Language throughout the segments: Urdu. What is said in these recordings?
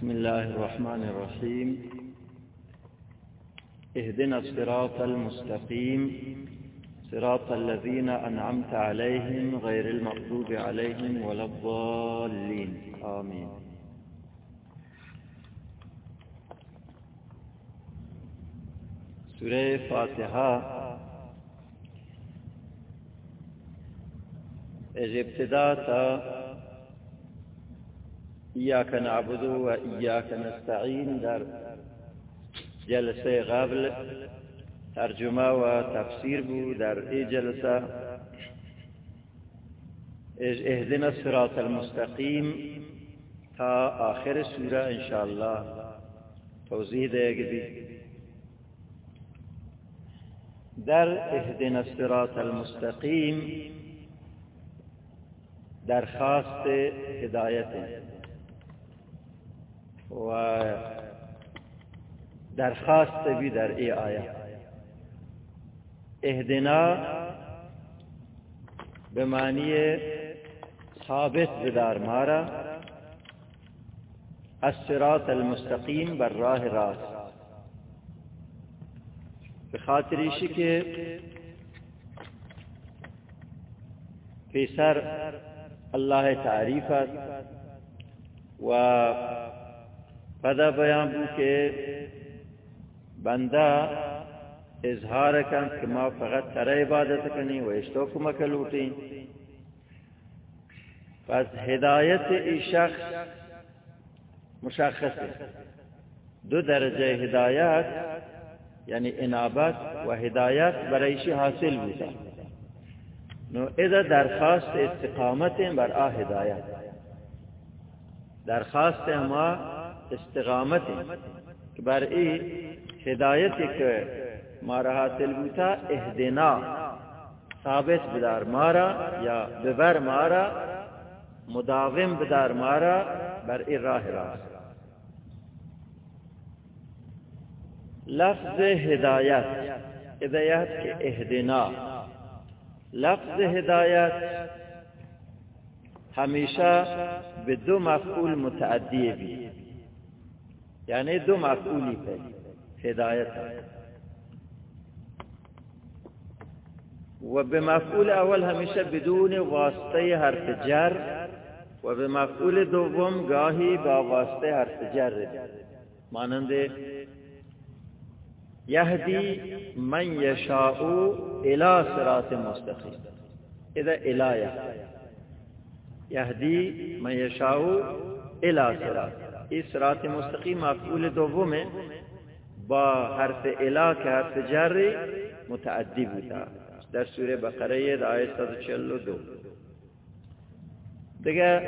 بسم الله الرحمن الرحيم. اهدنا الصراط المستقيم. صراط الذين أنعمت عليهم غير المغضوب عليهم ولا الضالين. آمين. سورة فاتحة. از ایاک نعبد و ایاک نستعین در جلسه قبل ترجمه و تفسیر بود. در ای جلسه اهدنا الصراط المستقیم تا آخر سوره انشاءالله. توضیح دیگه در اهدنا الصراط المستقیم درخواست هدایت. و درخواست بھی در ای آیت اهدنا به معنی ثابت بدار مارا. الصراط المستقیم بر راه راست. به خاطر که پیسر اللہ تعریفت و پدا بیان بو کہ بندہ اظہار کن کہ ما فقط ترى عبادت کنی و اشتو کو مکلوٹی پس ہدایت ای شخص مشخص دو درجہ ہدایت یعنی انابت و ہدایت برایشی حاصل ہوتا۔ نو اذا درخواست استقامت بر آ ہدایت درخواست ہما استقامت بر ای ہدایت کے مارا حاصل بوتا اہدنا، ثابت بدار مارا یا ببر مارا، مداوم بدار مارا، بر ای راہ راست۔ لفظ ہدایت ہدایت کے اہدنا۔ لفظ ہدایت ہمیشہ به دو مفعول متعدی بھی۔ یعنی دو مفعولی پہ ہدایت و بمفعول اول ہمیشہ بدون واسطه حرف جر و بمفعول دوم گاهی با واسطه حرف جر. مانند یهدی من یشاء إلى صراط مستقیم. اذا الایه یهدی من یشاء إلى صراط. اس صراط مستقیم مفعول دوم با حرف الا که حرف جر متعدی بوده. در سوره بقره آیه 142 دیگه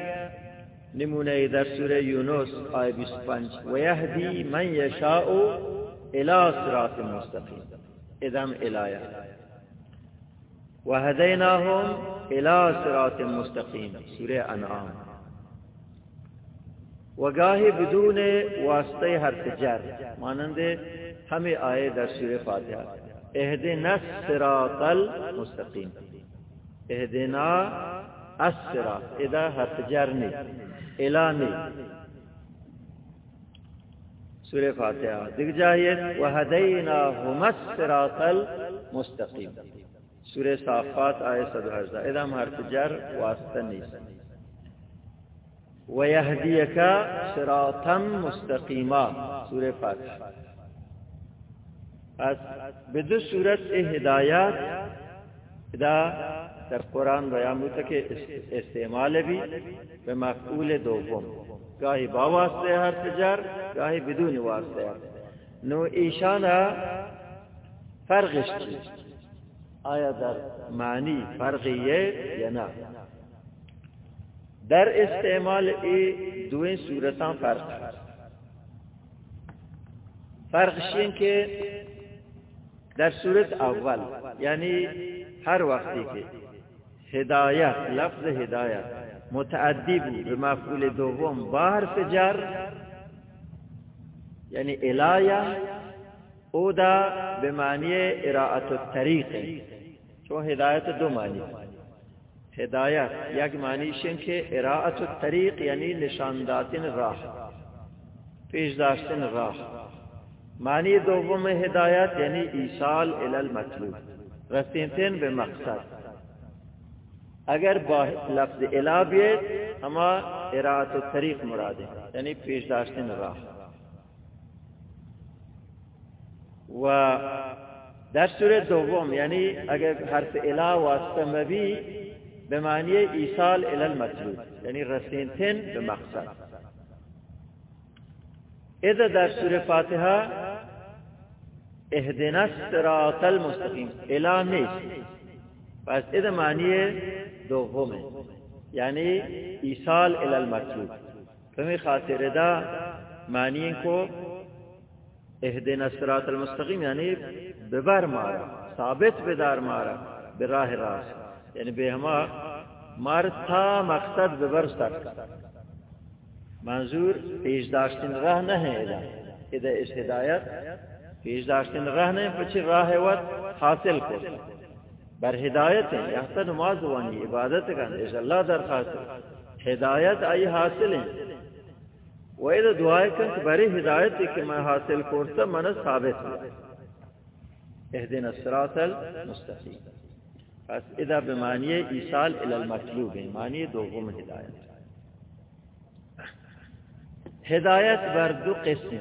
نمونه در سوره یونس آیه 25 و یهدی من یشاء الى صراط مستقیم. ادم الایه وهديناهم الى صراط مستقیم. سوره انعام. وگاهی بدون واسطه حرف جر مانند ہمیں آئے در سور فاتحہ۔ اہدنا الصراط المستقیم۔ اہدنا الصراط۔ اذا حرف جر نہیں الا سور فاتحہ۔ دیکھ جائیے وہدیناہم الصراط المستقیم۔ سور صافات آئے صدر حرزہ اذا حرف جر واسطہ نہیں ويهديك صراطا مستقيما۔ سورة فاتحة پس به دو صورت هدایت اذا در قرآن بیان ہوتا استعمال بھی به مفعول دوم گاهی با واسطه حرف جر گاهی بدون واسطه نو ایشانا فرقش آیا در معنی فرقیه یا نه؟ در استعمال ای دوین صورتان فرق فرقش این که در صورت اول یعنی هر وقتی که هدایت لفظ هدایت متعدی بود به مفعول دوم با حرف جر یعنی الایه او دا به معنی اراعت الطریق. چون هدایت دو معنی ہدایت یک معنی شن کے اراعت الطریق یعنی نشان داتن راہ پیش داشتن راہ معنی دوم ہدایت یعنی ایصال الی المطلوب. رسیدن به مقصد. اگر با لفظ الا بیت اما اراعت الطریق مراد یعنی پیش داشتن راہ و در صورت دوم یعنی اگر حرف الا واسطه مبی به معنی ایصال الی المطلوب یعنی رسیدن به مقصد. اذا در سوره فاتحه اهدنا الصراط المستقیم الا نیست. پس اذا معنی دومه یعنی ایصال الی المطلوب. فمی خاطر دا معنی کو اهدنا الصراط المستقیم یعنی ببر مارا ثابت بدار مارا براہ راست. یعنی بے ہما مرتا مقصد به برستد کرد منظور پیش داشتن راه نه ده اده اس هدایت پیش داشتن راه نه پچی راه وات حاصل کو. بر هدایت یحسن نماز وانی عبادت کن. اس الله درخواست. هدایت ای حاصل و اذا دعای کن بری هدایت کی ما حاصل کورتا من ثابت اهدنا الصراط المستقیم. پس اذا بمعنی ایصال الى المطلوب یعنی معنی دوم ہدایت. ہدایت بر دو قسم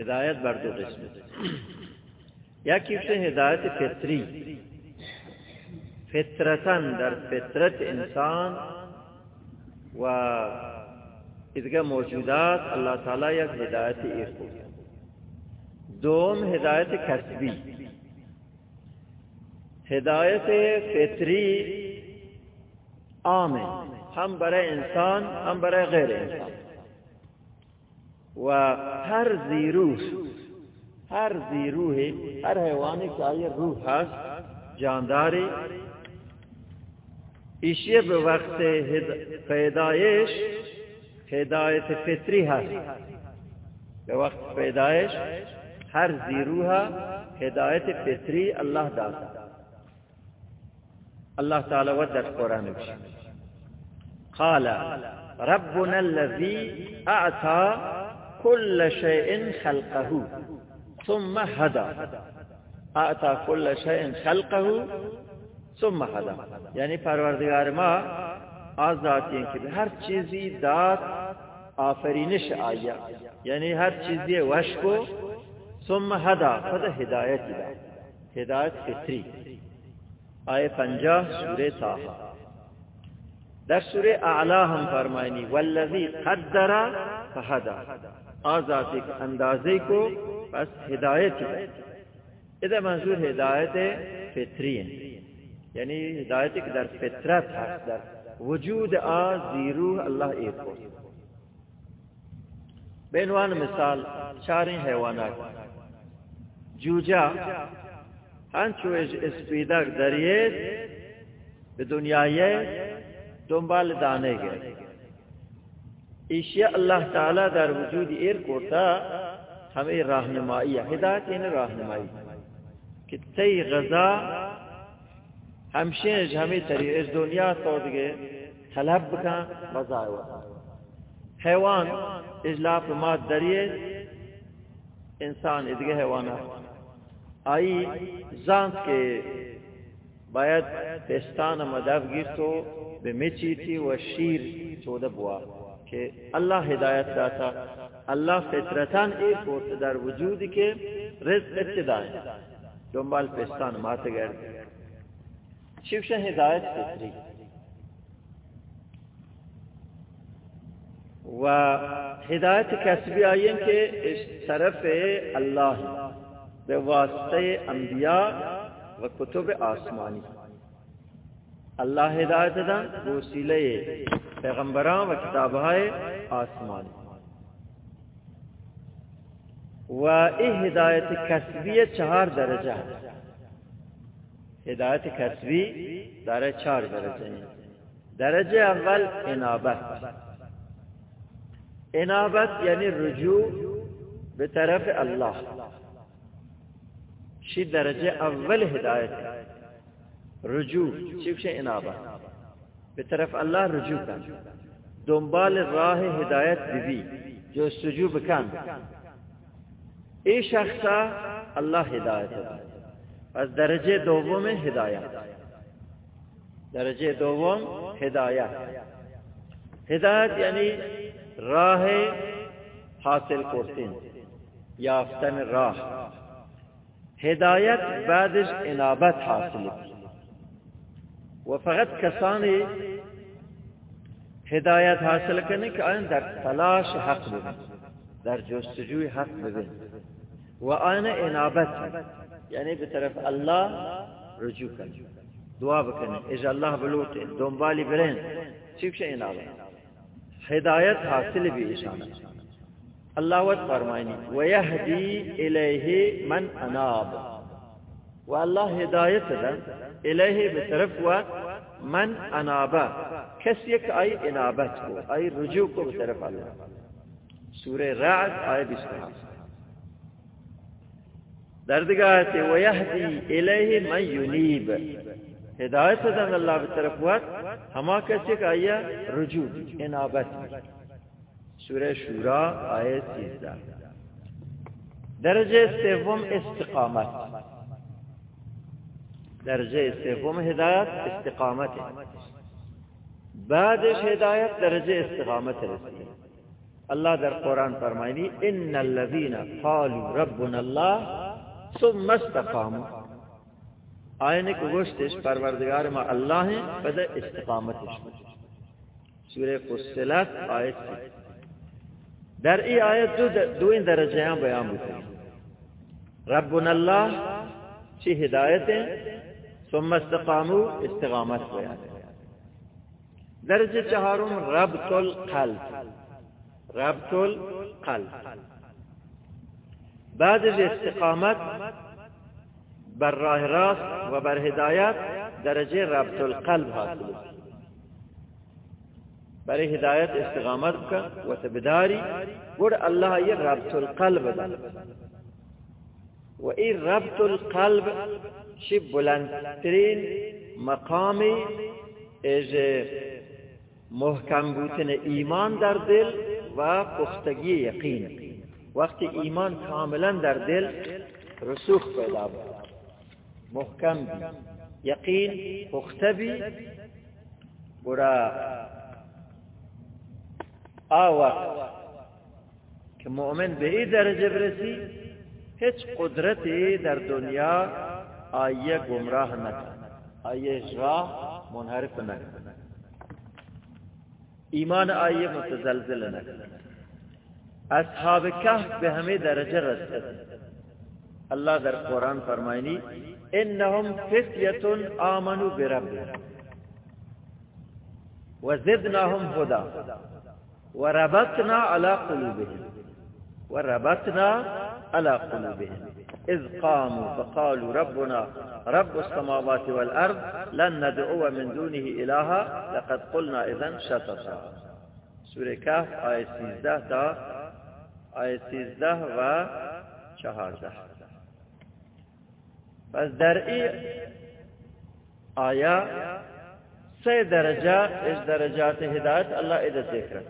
ہدایت بر دو قسم یا کیسے ہدایت فطری فطرتن در فطرت انسان و ادگا موجودات، اللہ تعالی یک ہدایت ایک دوم ہدایت کسبی. ہدایت فطری۔ عام ہے ہم برے انسان، ہم برے غیر انسان۔ و ہر زی روح، ہر زی روح، ہر حیوانی کا یہ روح ہے جانداری۔ اشیب وقت پیدائش ہدایت فطری ہے وقت پیدائش ہر زی روح، ہدایت فطری اللہ داتا الله تعالى ودت قرآن بشي. قال ربنا الذي أعطى كل شيء خلقه ثم هدى. أعطى كل شيء خلقه ثم هدى. يعني فروردگار ما از ذاتیه که به هر چیزی داد آفرینش آیا. یعنی هر چيزي وشكو ثم هدى. خود هدایت داد. هدایت فطری. آئے پنجہ سورہ تاہا در سورہ اعلی ہم فرمائنی، والذی قدر فہدا آزاد ایک اندازے کو بس ہدایت ہے۔ ادھر منظور ہدایت فطری ہے۔ یعنی ہدایت ایک در فطرت ہے، در وجود آ زیرو اللہ ایک کو بینوان مثال، چاریں حیوانات۔ جوجا ہنچو اسپیدک دریت به دنیای دنبال دانے گئے۔ ایشیا اللہ تعالی در وجود ایر کوتا ہمیں راہنمائی، ہدایت یعنی رہنمائی کہ تی غذا ہمشین ہمیں تری اس دنیا تو گئے طلب کا مزہ ہوا حیوان اجلاف مات دریے انسان ادگے حیوانات۔ آئی زانت کے باید پستان مدب گیر تو به مچیتی و شیر چوده بوا که الله هدایت داتا الله فطرتان ای کوت در وجودی که رزق ابتدای دنبال پستان مات گرد شیوش هدایت فطری۔ و ہدایت کسبی آئین کے اس طرف اللہ۔ بے واسطے انبیاء و کتب آسمانی۔ اللہ ہدایت دا وسیلے پیغمبران و کتاب ہے آسمان و ای ہدایت کسبی چہار درجہ ہدایت کسبی در چار درجہ ہیں۔ درجہ اول انابت انابت یعنی رجوع به طرف اللہ۔ شی درجہ اول ہدایت ہے۔ رجوع چیف انابا به طرف اللہ رجوع کن دنبال راہ ہدایت بھی جو سجو بکن۔ ای شخصا اللہ ہدایت از درجے دوم میں ہدایت درجے دوم ہدایت ہدایت یعنی راہ حاصل کرتن، یافتن راہ۔ هدایت بعدش انابت حاصل. کی و فقط کسانی هدایت حاصل کنه که آن در تلاش حق ببین در جستجوی حق ببین. و آن انابت یعنی به طرف الله رجوع کن دعا بکنه اجا الله بلوت دنبالی برین. چی بشه انابت؟ هدایت حاصل بی اشانه الله وت فرمانی ويهدي إليه من أناب. والله هدایت ده إليه بطرف و من انابا کس یک آی انابت کو. آی رجوع کو بطرف الله. سورة رعد آیه 27 در دیگه آیت ويهدي إليه من ينيب هدایت ده الله بطرف و هما کس یک ای رجوع انابت. سورہ شورا آیت سیزدہ۔ درجہ سوم استقامت۔ درجه سوم هدایت استقامت۔ بعدش هدایت درجه استقامت رسید۔ الله در قرآن فرمایلی ان الذين قالوا ربنا الله ثم استقاموا. آئین کو گوشتش، پروردگار ما اللہ ہیں بدا استقامتش۔ سورہ فصلت آیت در ای آیت دو, دو این درجه هم بیان بودن ربنا الله چی ہدایت ثم استقاموا استقامت بیان. درجه چهارم ربط القلب ربط القلب بعد از استقامت بر راه راست و بر هدایت درجه ربط القلب حاصل. است برای هدایت استقامت کن و تبداری ور الله یہ ربط القلب دن و این ربط القلب چی بلندترین مقامی از محکم بودن ایمان در دل و پختگی یقین. وقتی ایمان کاملا در دل رسوخ پیدا بود محکم بی. یقین پخته بی. برا آوا. که مؤمن به این درجه برسی هیچ قدرتی در دنیا آیه گمراه نکن. آیه راه منحرف نکن. ایمان آیه متزلزل نکن. اصحاب که به همه درجه رسید الله در قرآن فرمائنی انهم فتیتون آمنو بربهم. و زدناهم هدا وربطنا على قلوبهم. وربطنا على قلوبهم. إذ قاموا فقالوا ربنا رب السماوات والأرض لن ندعو من دونه إلها لقد قلنا إذن شططا. سورة كهف آية 13 تا آية 13 و 14 پس در ای آیا سه درجه از درجات هدایت الله اذا ذکر.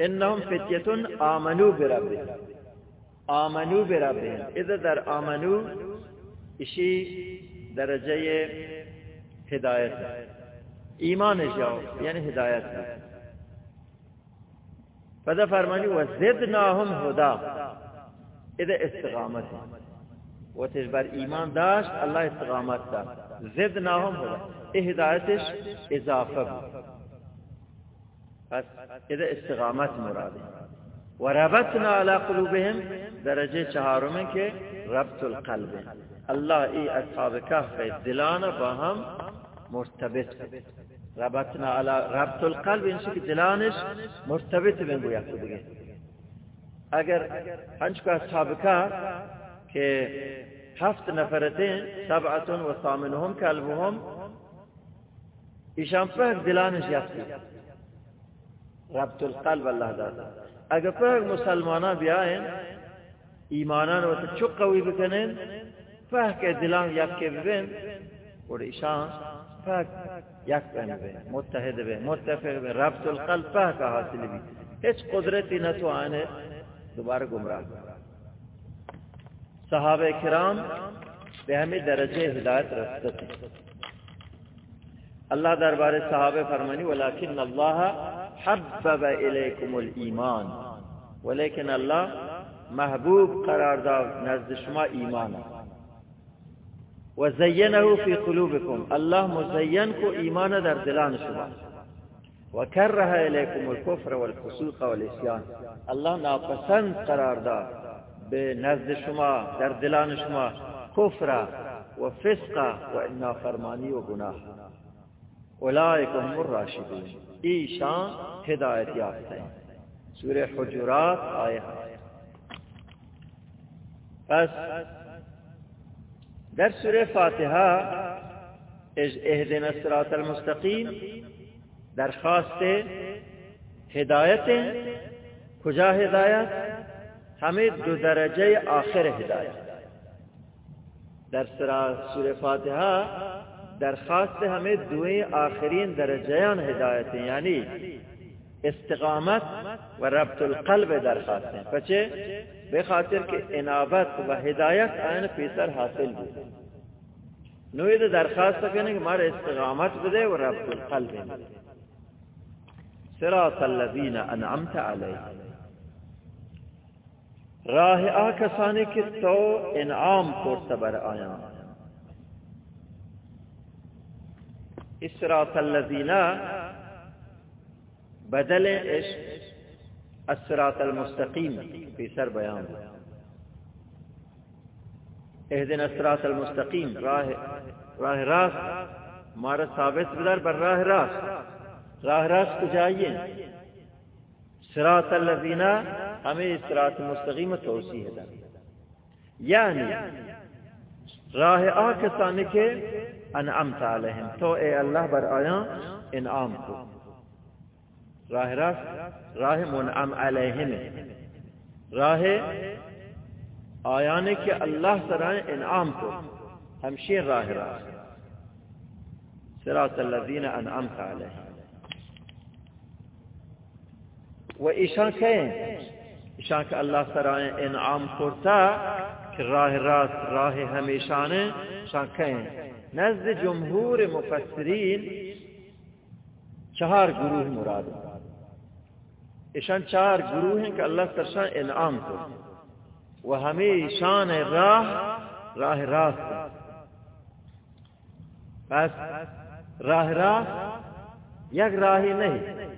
انهم فتيه امنوا بربهم آمنو بربهم اذا در آمنو اشی درجه هدایت ایمان جاو یعنی هدایت فدا فرمانی و زدناهم هدا اذا استقامت۔ و تجبر ایمان داشت الله استقامت دا۔ زدناهم هدا ای هدایتش اضافه پس اذا استقامت مراده وربطنا على قلوبهم درجه چهارم که ربط القلب. الله ای اصحاب کهف دلان با هم مرتبط. ربطنا على ربط القلب این که دلانش مرتبط بین گویا دیگه اگر هنچ که اصحاب کهف که هفت نفرتين سبعة وثامنهم كلبهم ایشان فهم دلانش یفتی ربط القلب الله دادا اگر پر مسلمانان بیاین ایمانان و چو قوی بکنن فه دلان یک که ببین، اور ایشان پاک یک بن به متحد به متفق به ربط القلب پاک حاصل بھی. هیچ قدرتی نہ تو آنے دوبارہ گمراہ. صحابہ کرام به ہمیں درجه ہدایت رستے اللہ دربار صحابہ فرمانی، ولیکن اللہ حبب الیکم الایمان ولیکن اللہ محبوب قرار داد نزد شما ایمان وزینه فی قلوبکم اللہ مزین کو ایمان در دلان شما. وکره الیکم الكفر والفسوق والعصیان اللہ ناپسند قرار داد به نزد شما در دلان شما. کفر و فسق و أنا فرمانی و گناہ اولئک هم الراشدون. ایشان ہدایت یافتے. ہیں سورہ حجرات آئے پس در سورہ فاتحہ از اهدنا الصراط المستقیم درخواست ہدایت. کجا ہدایت؟ ہمیں دو درجہ آخر ہدایت. در سورہ فاتحہ درخواست ہمیں دوئیں آخرین درجیان ہدایت ہیں یعنی استقامت و ربط القلب درخواست ہیں بے خاطر کہ انابت و ہدایت آئین پیسر حاصل بھی نوی دا درخواست کرنے کہ مارے استقامت بدے و ربط القلب۔ ہیں صراط الذین انعمت علیہ۔ راہ آکسانی کی تو انعام کو سبر آیا اسراط الذین بدل ايش؟ الصراط المستقيم. في سر بيان. اهدنا الصراط المستقيم؟ راه راه راس مارا ثابت بدر بر راه راس راہ راست کو جائیے. سراط الذین ہمیں سراط مستقیم توسیع ہے. یعنی راه آ کسانی که انعمت علیهم تو ای الله بر آیان انعام کو۔ راه راست راه منعم علیهم راه آیانی که الله سران انعام کو۔ همشین راه راست۔ صراط الذين انعمت علیهم و ایشان که ایشان که الله سران انعام کرتا۔ که راه راست راه همیشانه شاکن نزد جمهور مفسرین چهار گروه مراد. ایشان چهار گروه ہیں کہ اللہ سرشان انعام کو و همیشان راه راه راست. پس راه راست یک راهی نہیں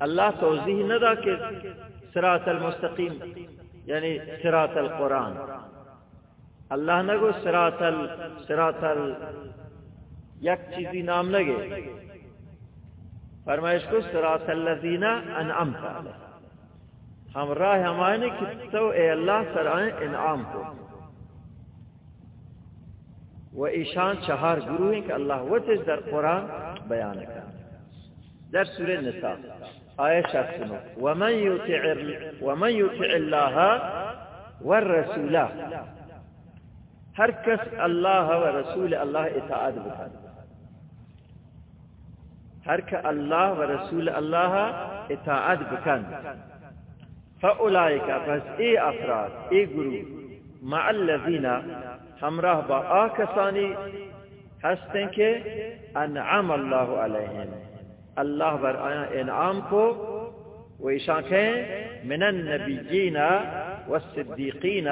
اللہ توضیح ندا کہ صراط المستقیم یعنی صراط القرآن. اللہ نہ گو سراط ال سراط ال یک چیزی نام لگے فرمائش کو سراط الذین انعمت ہم راہ ہمارے کہ تو اے اللہ سرائیں انعام کو۔ وہ ایشان چہار گرو ہیں کہ اللہ وہ در قرآن بیان کر در سورہ نساء۔ آیه شخصنو ومن ومن يطع الله والرسول هر کس الله و رسول الله إطاعت بکن هر که الله و رسول الله إطاعت بکن فاولئک پس ای أفراد ای گروه مع الذین همراه با آکسانی هستن که انعم الله علیهم. اللہ بر آیا انعام کو وہ ایشاک ہیں من النبیین والصدیقین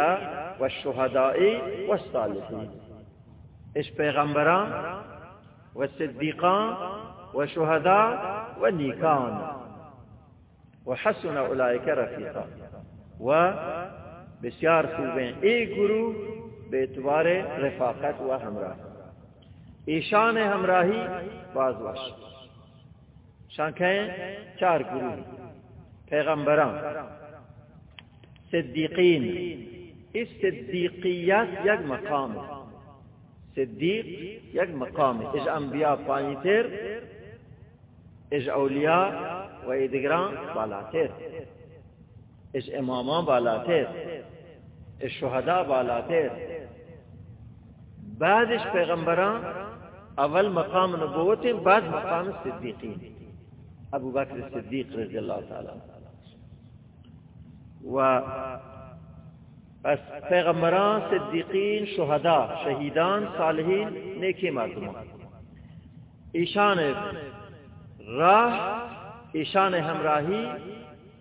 والشهداء والصالحين. إيش پیغمبران والصديقان وشهداء والنيكان وحسن اولئك رفيقا و بسیار خوبه ای گروه به رفاقت و همراهی ایشان همراهی بازواش شانکه چار گرو پیغمبران. صدیقین. اس صدیقیت یک مقام صدیق یک مقام اج انبیاء پانی تیر اج اولیاء و ادگران بالا تیر اج امامان بالا تیر اج شہداء بالا تیر بعدش پیغمبران اول مقام نبوت بعد مقام صدیقین ابو بکر صدیق رضی اللہ تعالی و پس پیغمبران صدیقین شہداء شہیدان صالحین، نیکی مردمان. ایشان راہ، ایشان ہمراہی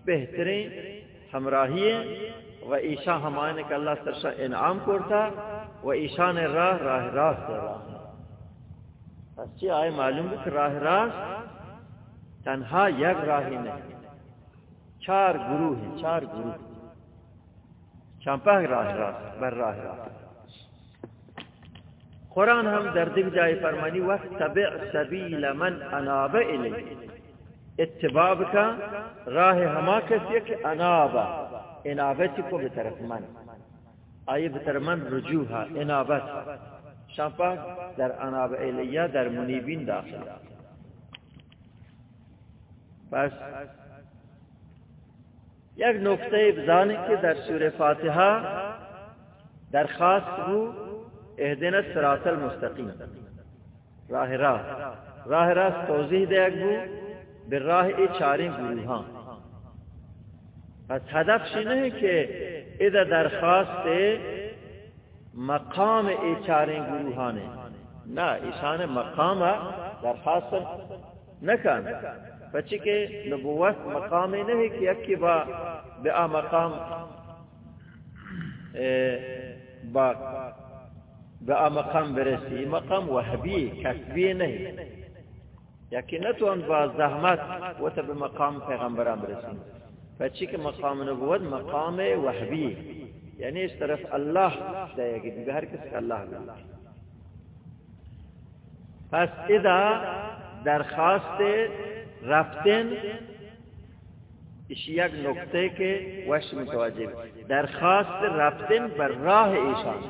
بہترین ہمراہی و ایشان ہمائن کا اللہ سرشا انعام کرتا و ایشان راہ راہ راست راہ اچھی آئے معلوم کہ راہ راست تنہا یک راہی نہیں چار گروہ ہیں چار گروہ کمپنگ راه راست بر راه راست. قرآن هم در دیگ جای فرمانی تبع سبیل من اناب الی اتباع بکن راه هما کسی که انابه. انابه چی کو بطرف من؟ آیه بطرف من رجوها انابت شمپنگ در اناب الیه در منیبین داخل. پس یک نقطه بزانی که در سور فاتحه درخواست رو اهدن الصراط المستقیم. راه راه. راه راست توضیح دیگ بو به راه ای چارین گروهان. پس هدف شنه که اذا درخواست مقام ای چارین گروهانه. نه، ایشان مقام درخواست نکن. بچی کے نبوت مقام نہیں کہ اکی با بآ مقام با بآ مقام برسی۔ مقام وحبی کسبی نہیں۔ یکی نتوان با زحمت و تا بمقام پیغمبران برسی۔ بچی کے مقام نبوت مقام وحبی۔ یعنی اس طرف اللہ دے گی بہر کس کا اللہ دے پس اذا درخواست رفتن یک نقطه که وش متوجه درخواست رفتن بر راه ایشان.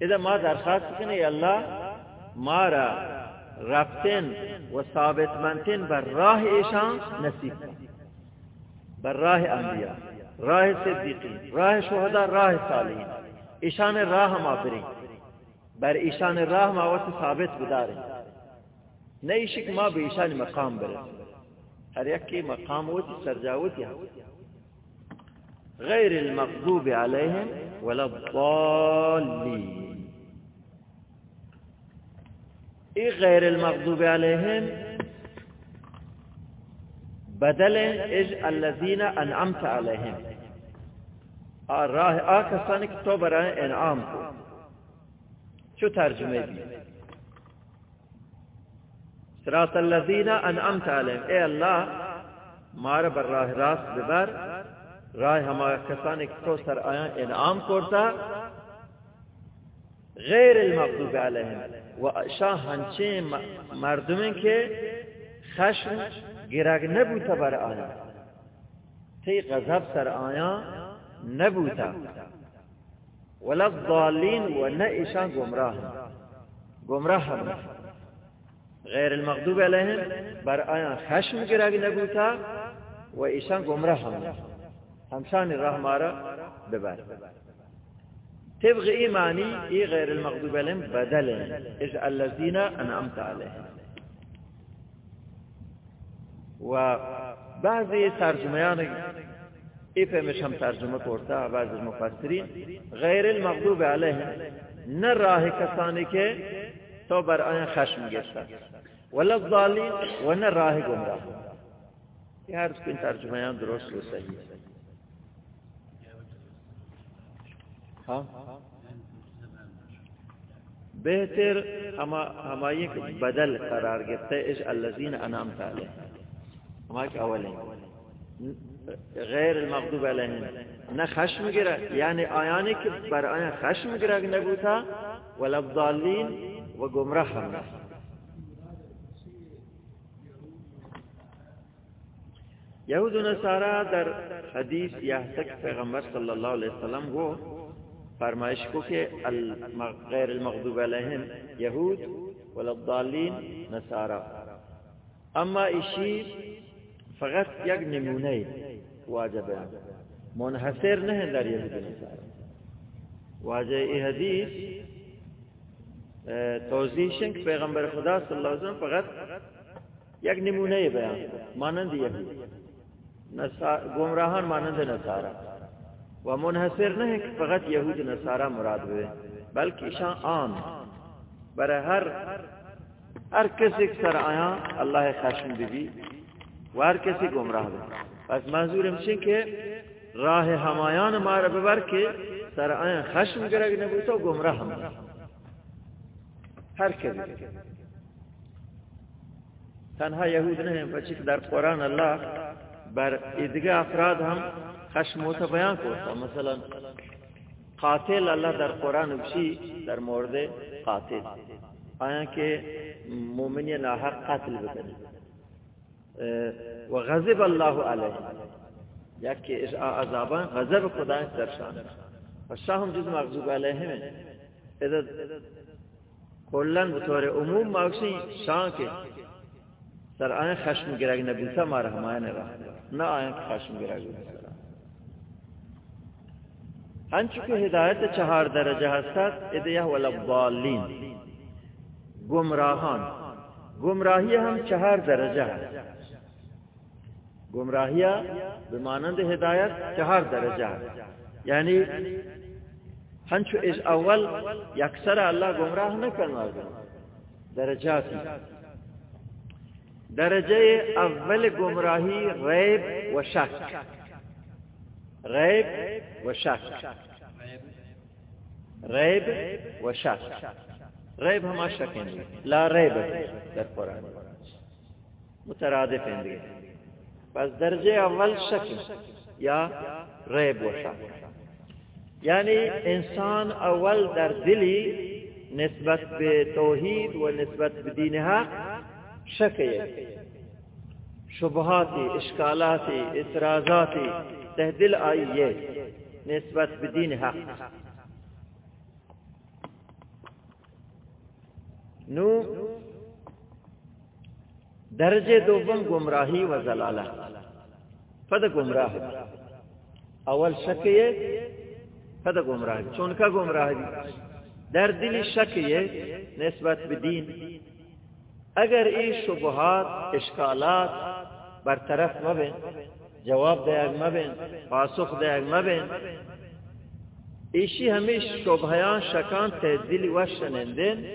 اذا ما درخواست کنه ای الله، ما را رفتن و ثابت منتن بر راه ایشان نصیب بر راه انبیاء، راه صدیقی راه شهدا، راه صالحین. ایشان راه ما برین بر ایشان راه ما وقت ثابت بداریم نيشك ما به ایشان مقام برد هر یکی مقاموتی سرجاوتی غير المغضوب عليهم ولا الضالين اي غير المغضوب عليهم بدل اج الذين انعمت عليهم اراه أكثر انك توبران انعامكم شو ترجمه دي صراط الذين انعمت عليهم. اے اللہ مار بر راہ راست ببر راہ ہمارا کسان ایک تو سر آیا انعام کرتا غیر المغضوب علیہم. و شاہ ہنچے مردمیں کے خشم گرگ نبوتا بر آیا. تی غضب سر آیا نبوتا. ولا الضالین و نہ ایشان گمراہ گمراہ ہم غیر المغضوب علیہم بر آیا خشم گرگ نبوتا و ایشان گمراه هم. همشان راه مارا ببر. طبق معنی ای غیر المغضوب علیہم بدل. از الذین انعمت علیہم و بعضی ترجمهان ای فهمش هم ترجمه کرتا بعضی مفسرین غیر المغضوب علیہم نه راه کسانی که تو بر آیا خشم گرفتن. ولا الظالم و نه راه گمراه. یه هر کن ترجمیان درست و صحیح. ہے بہتر ہما اما یک بدل قرار گیتا ہے اش الذين انعمت عليهم اما یک اولین. غیر المغضوب علیهم. نه خشم گرہ یعنی آیانی که بر آیا خشم گیره نبوتا ولا الضالین وجمرهم يهود نصارى در حديث يهتك في پیغمبر صلى الله عليه وسلم هو فرمائش کو کہ غیر المغضوب علیهم یهود ولا الضالین نصارا. اما اشی فقط یک نمونه واجبه منحصر نہیں در یهود نصارى نصارا. واجه ای حدیث توضیح که پیغمبر خدا صلی اللہ علیہ وسلم فقط یک نمونه بیان مانند یهود گمراهان مانند نصارا. و منحصر نه که فقط یهود نصارا مراد بده بلکه ایشان عام. برای هر هر کسی که سر آیا، الله خشم ببی و هر کسی گمراه بی پس منظورم چین که راه همایان ما را ببر که سر آیا خشم گرگ نبود تو گمراه هم هر کسی تنها یهود نه بچی که در قرآن الله بر ادگاه افراد هم خشم بیان کرتا مثلا قاتل الله در قرآن بشی در مورد قاتل. آیا که مومنی ناحق قتل بکنی و غضب الله علیه. یکی عذابان غضب خدا سرشان. و شاهم جز مغضوب علیهم اذا کلن بطور عموم ماکسی شان کے سر آئیں خشم گرگ نبیتا ما رحمان رحم نہ آئیں خشم گرگ انچکو ہدایت چہار درجہ ہستت، ادیہ والبالین گمراہان۔ گمراہی ہم چہار درجہ ہے۔ گمراہیہ بمانند ہدایت چہار درجہ ہے۔ یعنی ہنچو اس اول یکسر اللہ گمراہ نہ کرنا درجاتی درجہ اول گمراہی غیب و شک غیب و شک غیب و شک غیب ہما شکیں لا ریب در قرآن مترادف ہیں بس درجہ اول شک یا ریب و شک یعنی انسان اول در دلی نسبت به توحید و نسبت به دین حق شک شبهاتی، اشکالاتی، اعتراضاتی ته دل آئیے نسبت به دین حق. نو، درجه دوم گمراهی و زلاله فد گمراه. اول شکیه فد گمراهی چون کا گمراهی در دل شکیه نسبت به دین، اگر این شبهات، اشکالات برطرف مبین، جواب دیگ مبین، پاسخ دیگ مبین، ایشی همیش شبهیان شکان ته دل و شنندین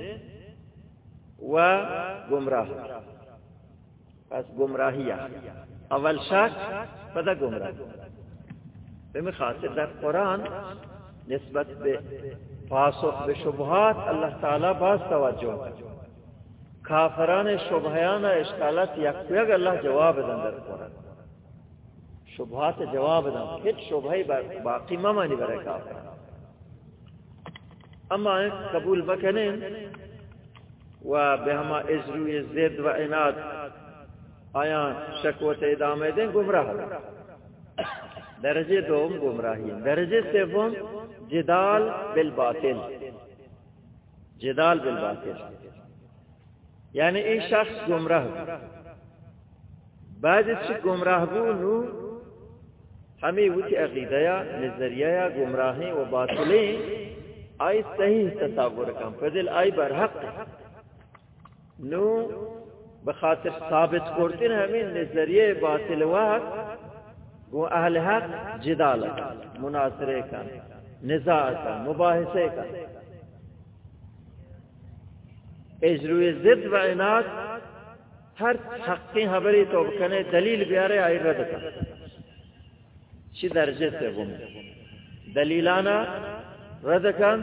و گمراه. پس گمراهی اول شک پدا گمراه. به خاطر در قرآن نسبت به پاسخ به شبهات الله تعالی باز توجه کافران شبهیان اشکالات یک یک الله جواب دن در قرآن شبهات جواب دن۔ هیچ شبهی باقی ممانی برای کافران۔ اما قبول بکنین و به همه ازروی زد و اناد آیا شکوت ادامه دیں گمراہ۔ درجه دوم گمراهی درجه سوم جدال بالباطل جدال بالباطل۔ یعنی این شخص گمراه بعد از گمراه بونو ہمیں وچ عقیدہ یا نظریہ یا گمراہی و باطلیں آئی صحیح تصور کم، فضل آئی برحق۔ نو بخاطر ثابت کرتے ہیں ہمیں نظریہ باطل وقت وہ اہل حق جدال کا مناظرے کا، نزاع کا، مباحثے کا۔ اجروی ضد و عناد، ہر حقی حبری تو کنے دلیل بیارے آئی رد کا۔ چی درجے سے گم؟ دلیلانا رد کن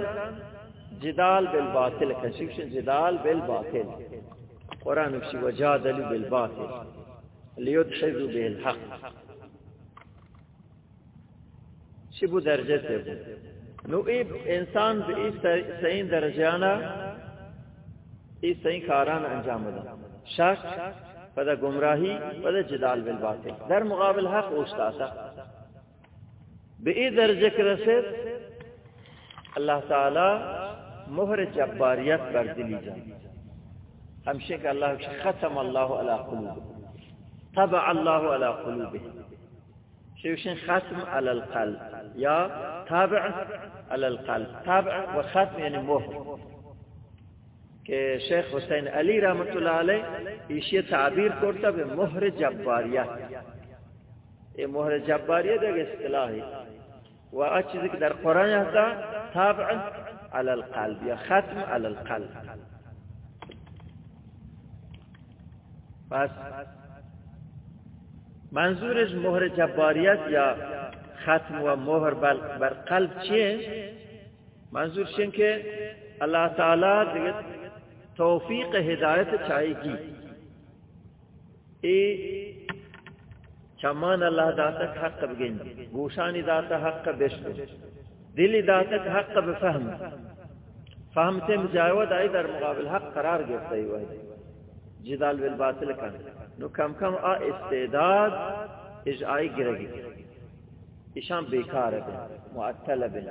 جدال بالباطل کشکشن جدال بالباطل قرآن کشی وجادلو بالباطل لیدحضو بالحق چی بو درجه تی بو۔ نو ای انسان به ای سین درجانا ای سین کاران انجام دا۔ شک پدا گمراهی پدا جدال بالباطل در مقابل حق اوشتاتا به ای درجه کرسید اللہ تعالی مہر جباریت بر دلی جان۔ ہمشہ کہ اللہ ختم اللہ علی قلوب۔ طبع اللہ علی قلوبه شيوشين خاتم على القلب يا تابع على القلب تابع وخاتم يعني مهر كشيخ حسين علي رحمة الله عليه إيشي تعبير كرتا بمهر جبارية اي مهر جبارية ده اصطلاحي وأتش ذيك در قرآن يهتا تابع على القلب يا خاتم على القلب بس پس منظورش مهر جباریت یا ختم و مهر بر قلب چیه؟ منظورش این که اللہ تعالی دیگه توفیق ہدایت چاہے گی اے چمان اللہ داتک حق بگن گوشانی داتا حق بشن دلی داتک حق بفهم. فهمتے مجاود آئی در مقابل حق قرار گرتا ہی وحی جدال بالباطل کن نو کم کم آ استعداد اج آئی گرگی۔ ایشان بیکار بن معطل بن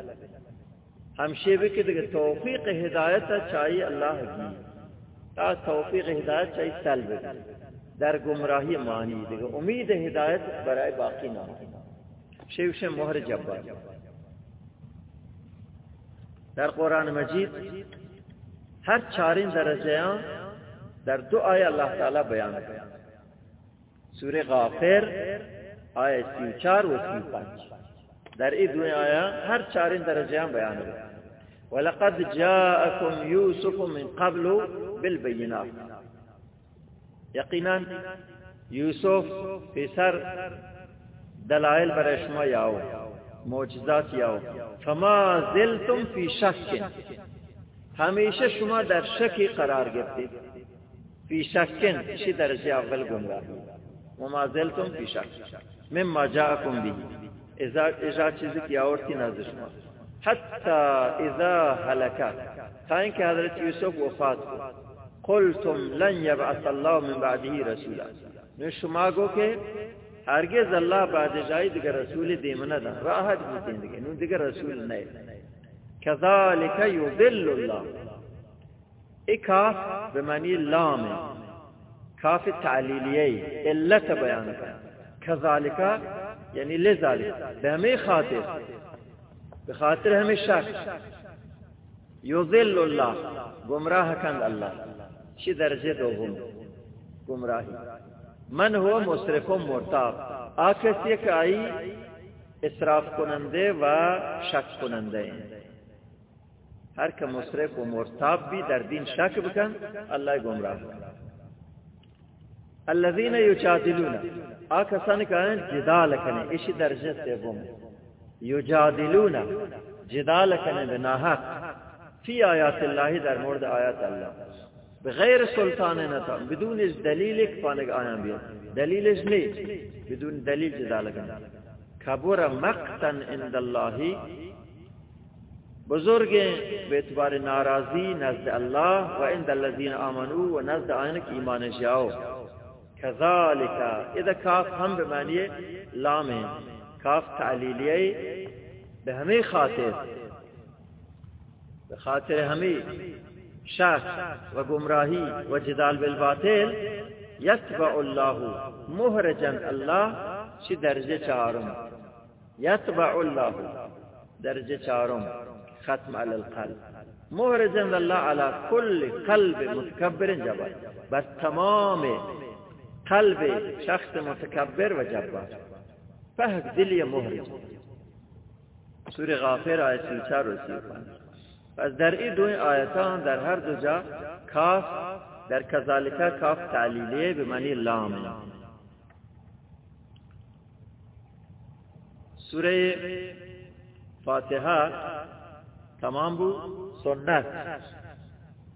ہمشے بھی کہ توفیق ہدایت چاہیے اللہ کی۔ تا توفیق ہدایت چاہیے سلب در گمراہی مانی دیگه امید ہدایت برای باقی نہ شیوش مہر جبا در قرآن مجید، ہر چارین درجیاں در دو آیه اللہ تعالی بیان کرد سوره غافر آیه سی چار و سی و پنج۔ در این دو آیه هر چارین درجیاں بیان کرد ولقد جاءكم يوسف من قبل بالبينات یقینا یوسف پسر دلائل برای شما یاو، معجزات یاو۔ فما زلتم فی شک همیشه شما در شکی قرار گرفتید۔ فی شکن اسی درجه اول گمراه وما زلتم فی شک مما جاءكم به. اذا چیزی که آورتی نازل شما حتی اذا هلکت تا اینکه حضرت یوسف وفات قلتم لن یبعث الله من بعده رسولا. نو شما گو هرگز الله بعد جای دیگر رسول دیمنه ده راحت بودین دیگه. نو دیگر رسول نه. كذلك يضل الله. اکاف به معنی لام کاف تعلیلیه علت بیان کرد كذلك یعنی لذلك به همه خاطر۔ به خاطر همه شک۔ یضل الله گمراه کند الله چی درجه دوم گمراهی من هو مصرف و مرتاب۔ آکسی که آئی اصراف کننده و شک کننده ہیں۔ ہر که مصرف و مرتاب بھی در دین شک بکن، اللہ گمراہ الذين يجادلون. آکسان کہنے جدال کنے اسی درجه سوم یجادلون. جدال کنے بناحق فی آیات اللہ در مورد آیات اللہ. بغیر سلطان نتا. بدون دلیل ایک پانک آیان بیا دلیلش نہیں. بدون دلیل جدا لگن کبور مقتن عند اللہ. بزرگ به اعتبار ناراضی نزد اللہ و عند الذین آمنو و نزد آینک ایمان جاؤ. كذلك. إذا کاف ہم بمعنی لام ہے کاف تعلیلیہ بہمی خاطر. بخاطر ہمیں شک و گمراهی و جدال بالباطل. یتبع الله مهرجا الله. چی درجه چهارم؟ یتبع الله درجه چهارم. ختم علی القلب. مهرجا الله على كل قلب متكبر جبار بس تمام قلب شخص متکبر و جبار. فهد دلی مهرج سوره غافر آیت 34 و 35 پس در این دو آیتان در هر دو جا کاف در کذالکه کاف تعلیلیه به معنی لام. سوره فاتحه تمام بود؟ سنت.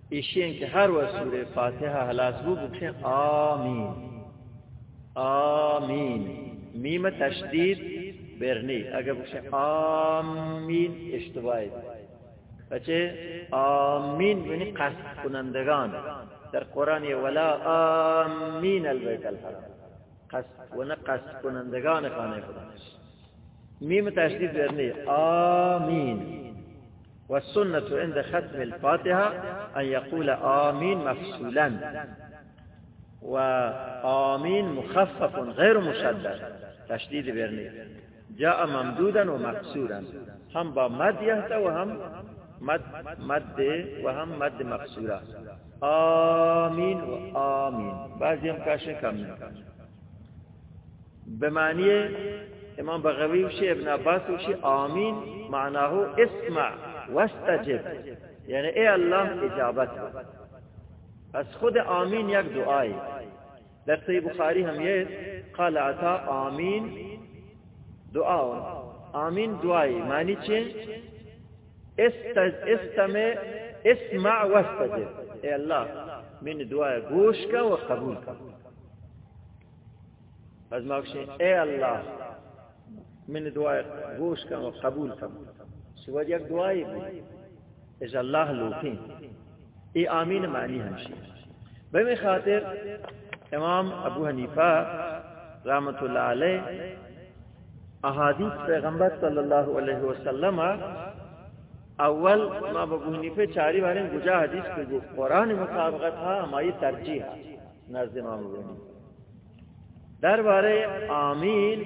ایشین که هر و سوره فاتحه حلاس بود بکشن آمین. آمین. میم تشدید برنی اگر بکشن آمین اشتباهی. بچه آمین. یعنی قصد کنندگان. در قرآن ولا آمین البیت الحرام. قصد و نه قصد کنندگان خانه خدا. میم تشدید برنی آمین. والسنة عند ختم الفاتحة أن يقول آمين مفصولا. و آمین مخفف غیر مشدد. تشدید برنی. جاء ممدودا و مقصورا. هم با مد یهتا و هم مد, مد و هم مد مقصورا. آمین و آمین. بعضی هم کاشه کم به معنی امام بغوی وشی ابن عباس وشی آمین معناه اسمع واستجب یعنی ای الله اجابت از خود آمین یک دعائی در صحیح بخاری ہم یہ قال عطا آمین دعا. آمین دعائی معنی چھے استمع اسمع واستجب اے اللہ من دعا گوش کا و قبول کا از ماکشی اے اللہ من دعا گوش کا و قبول کا سوى یک دعائی بھی اج اللہ لوکیں ای آمین معنی ہمشی بہمی خاطر امام ابو حنیفہ رحمت اللہ علیہ احادیث پیغمبر صلی اللہ علیہ وسلم اول ما ابو حنیفہ چاری بارے گجا حدیث کے جو قرآن مطابقت تھا، ہماری ترجیح نزد امام ابو حنیفہ۔ در بارے آمین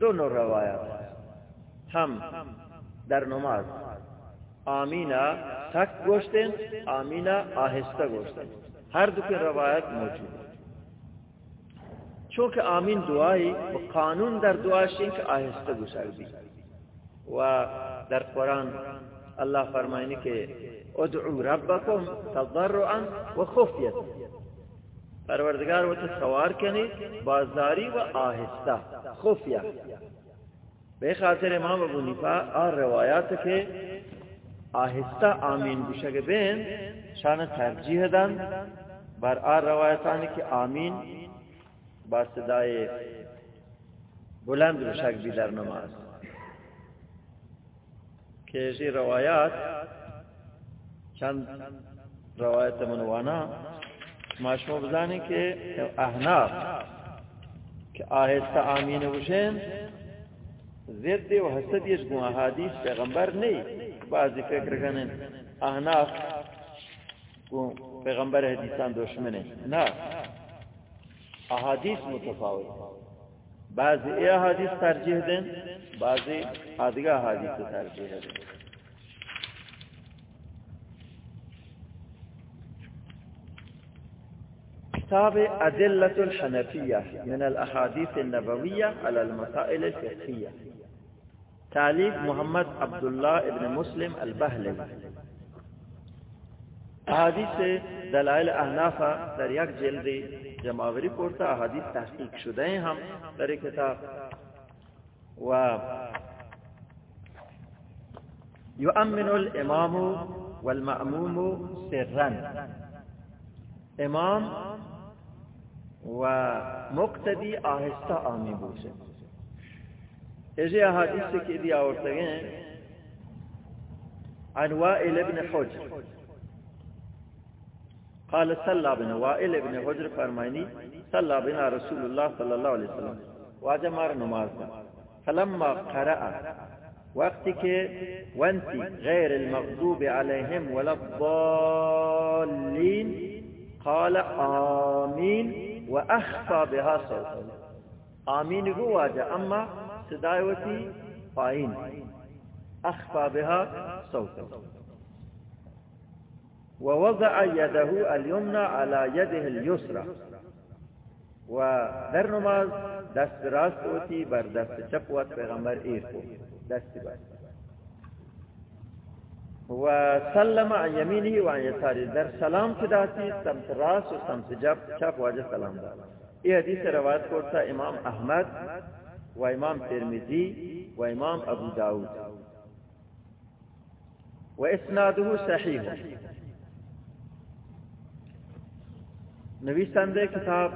دونوں روایات ہم در نماز آمینہ تک گوشتیں، آمینہ آہستہ گوشتیں۔ ہر دو کی روایت موجود ہے۔ چونکہ آمین دعائی و قانون در دعا شنک آہستہ گسر دی۔ و در قرآن اللہ فرمائنی کہ ادعو ربکم تضرعا و خفیت پروردگار وہ سوار کنی بازداری و آہستہ، خفیہ۔ بے خاطر امام ابو نفا اور روایات کے آهسته آمین گوشگبین شان ترجیح دن بر آر روایتانی که آمین با صدای بلند گوشگ بی در نماز. که این روایات چند روایت منوانا ما شما بزانی که احناف که آهسته آمین گوشن زد و حسد یک گوه حدیث پیغمبر نیست بعضی فکر کنن احناف کو پیغمبر حدیثان دشمنے نا احادیث متفاوت. بعضی ای احادیث ترجیح دیں بعضی آدگا احادیث ترجیح دیں كتاب أدلة الحنفية من الأحاديث النبوية على المسائل الفقهية تعليق محمد عبد الله بن مسلم البهلي احادیث دلائل احناف در یک جلد جماوری پورتا احادیث تحقیق شده ہم در کتاب و یؤمن الامام والمأموم سرا. امام و مقتدی آہستہ آمی بوسے أجي احاديث كذي اورتين عن وائل بن حجر. قال صلى بنا وائل بن حجر فرماني صلى بنا رسول الله صلى الله عليه وسلم. واجمار نماز. فلما قرأ وقتك وانت غير المغضوب عليهم ولا الضالين قال آمين وأخفى بها صوته. آمين هو أما صدایوتی پائین أخفى بها صوت ووضع يده اليمنى على يده اليسرى. و نماز دست راست ہوتی بر دست چپ وقت پیغمبر ایک کو. دست بر. و سلم عن یمینه و عن یساری. در سلام داتی سمت راست و سمت جب چپ واجه سلام دا یہ حدیث روایت کرتا امام احمد و امام ترمیزی و امام ابو داود. و اسناده صحیح. نویسنده کتاب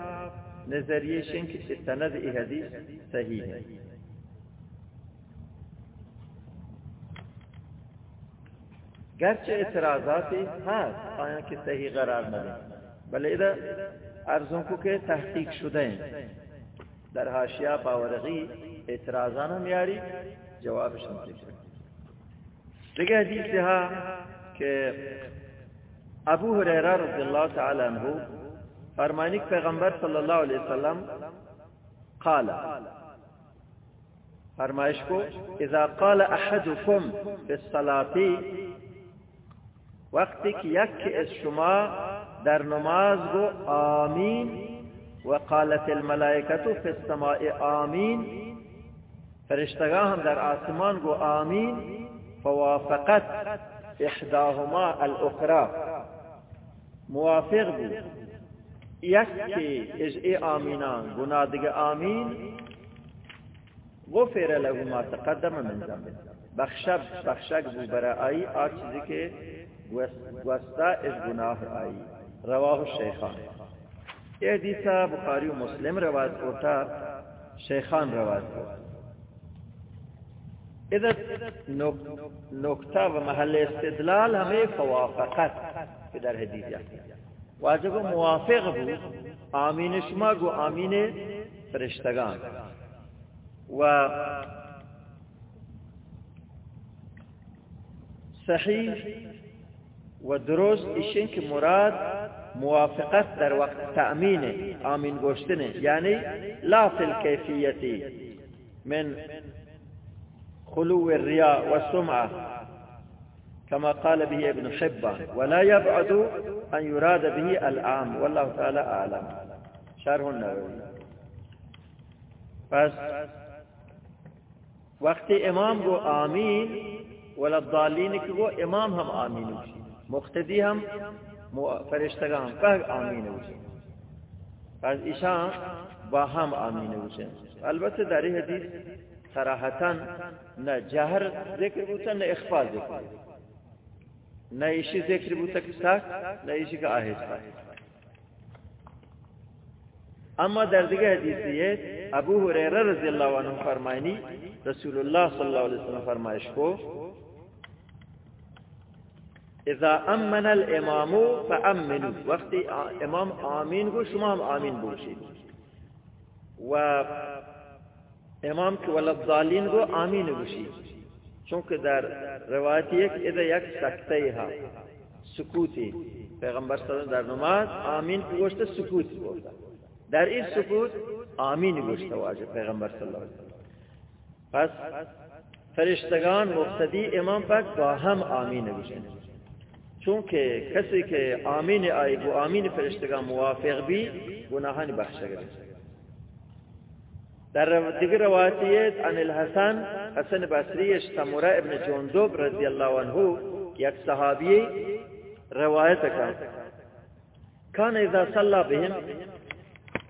نظریه شن که سند ای حدیث صحیح. ہے گرچه اعتراضاتی هست آیا که صحیح قرار نده بله ایده ارزون کو که تحقیق شده ہیں در حاشیه باورقی اعتراضان هم یاری جوابش دیگه حدیث ها که ابو حریرہ رضی اللہ تعالی عنہ فرمانی پیغمبر صلی اللہ علیہ وسلم قال فرمائش کو، اذا قال احدكم بالصلاه وقتی که یک از شما در نماز گو آمین و قالت الملائکتو فی السماء آمین فرشتگاه هم در آسمان گو آمین. فوافقت احداهما الاخرى. موافق بود. که اجعی آمینان گناه آمین. غفر له ما تقدم من ذنبه بخشب بخشک بو برای آ چیزی که گوستا از گناه رواه الشیخان یہ حدیثہ بخاری و مسلم روایت ہوتا شیخان روایت ہوتا۔ ادھر نکتہ و محل استدلال ہمیں فوافقت کے در حدیث جاتی واجب و موافق بو آمین شما گو آمین فرشتگان۔ و صحیح و درست ایشین که مراد موافقت در وقت تأمین آمین گوشتنه یعنی لا فی الكیفیتی من خلو الرياء والسمعة كما قال به ابن حبان ولا يبعد أن يراد به العام والله تعالى أعلم. شرح النووي پس وقتی امام گو آمین ولدالین کی گو امام ہم آمین مقتدی ہم فرشتگان کہ آمین ہوشی پس ایشان با هم آمین ہوشی البته در این حدیث صراحتا نه جهر ذکر بوتا نه اخفا ذکر نه ایشی ذکر بوتا که ساک نه ایشی که آهستا اما در دیگه حدیثیت ابو حریره رضی اللہ عنہ فرمائنی رسول اللہ صلی اللہ علیہ وسلم فرمائش کو اذا امن الامام فامنوا. وقت امام آمین کو شما هم آمین بوشید و امام که ولدالین کو آمین بوشید چونکه در روایت یک اذا یک سکته ها سکوتی. پیغمبر صلی در نماز آمین کو گوشت سکوت بولتا در این سکوت آمین گوشت واجب پیغمبر صلی اللہ علیہ وسلم. پس فرشتگان مقتدی امام پاک با هم آمین گوشن چونکه کسی که آمین آئی بو آمین فرشتگان موافق بی گناهان بخشه گرد در دیگر روایتیت عن الحسن حسن بصریش سموره ابن جندوب رضی اللہ عنہ یک صحابی روایت کرد. کان اذا صلى بهم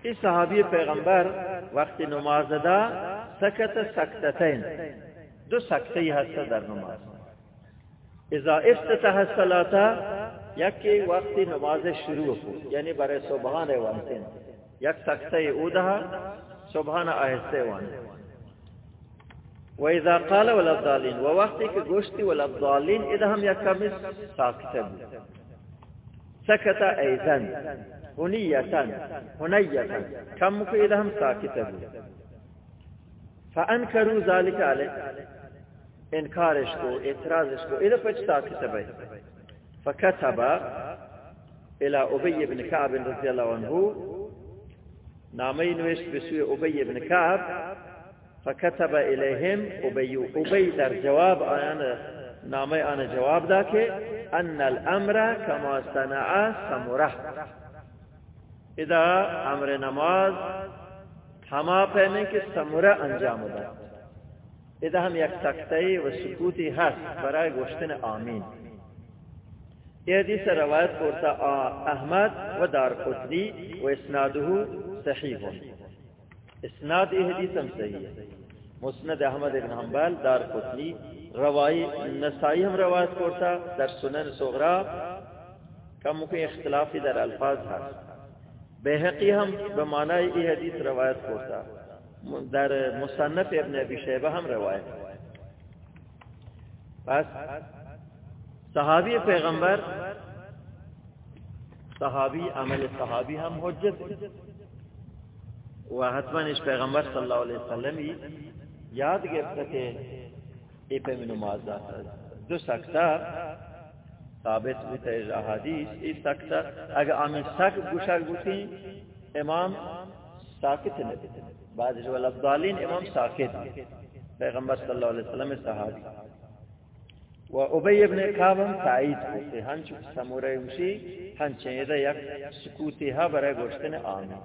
این صحابی پیغمبر وقتی نماز دا سکت سکتتین. دو سکتی هست در نماز. إذا افتتح الصلاة یکی وقتی نماز شروع کو یعنی برای سبحان وانتین. یک سکتی أو سبحان آهسته وانتین. و اذا قال ولدالین و وقتی که گوشتی ولدالین اذا هم یک کمی ساکت بود. سکت ایزن هنية هنية كم هم ساكتة فأنكروا ذلك عليه انكارش کو، اعتراضش کو اذا پچ ساكتة بي فكتب الى ابي بن كعب رضي الله عنه نامي نوش بسوء ابي بن كعب فكتب اليهم ابي ابي در جواب انا نامي انا جواب ذاك ان الامر كما صنع سمره۔ اذا امر نماز ہما پہنے کے سمرہ انجام دا اذا ہم یک سکتے و سکوتی ہست برای گوشتن آمین. یہ حدیث روایت کرتا احمد و دار قطنی و اسناده صحیح. اسناد یہ حدیث ہم صحیح. ہے مسند احمد ابن حنبال دار قطنی. روائی نسائی ہم روایت کرتا در سنن صغرا. کم مکہ اختلافی در الفاظ ہست بحقی ہم بمعنی ای حدیث روایت ہوتا در مصنف ابن ابی شیبہ ہم روایت. بس صحابی پیغمبر، صحابی، عمل صحابی ہم حجت. و حتما اس پیغمبر صلی اللہ علیہ وسلم یاد گرفت کہ ای پہ من نماز دو سکتا ثابت بوده از احادیث. این سکت اگر آمین سکت گوشک بودی امام ساکت نبید بعد جو امام ساکت پیغمبر صلی اللہ علیہ وسلم صحابی۔ و ابی ابن کعبم تایید کرتے ہنچ سمورے وشی ہنچ ایدہ یک سکوتی ہا برای گوشتن آمین۔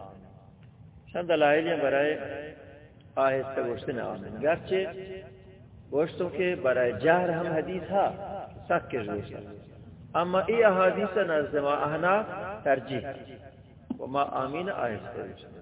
چند دلائل برای آہستہ گوشتن آمین۔ گرچہ گوشتوں کے برای جہر ہم حدیث ہا سک کے روشا اما ای احادیث نزد ما احنا ترجیح۔ وما آمین آہستہ گوشتن۔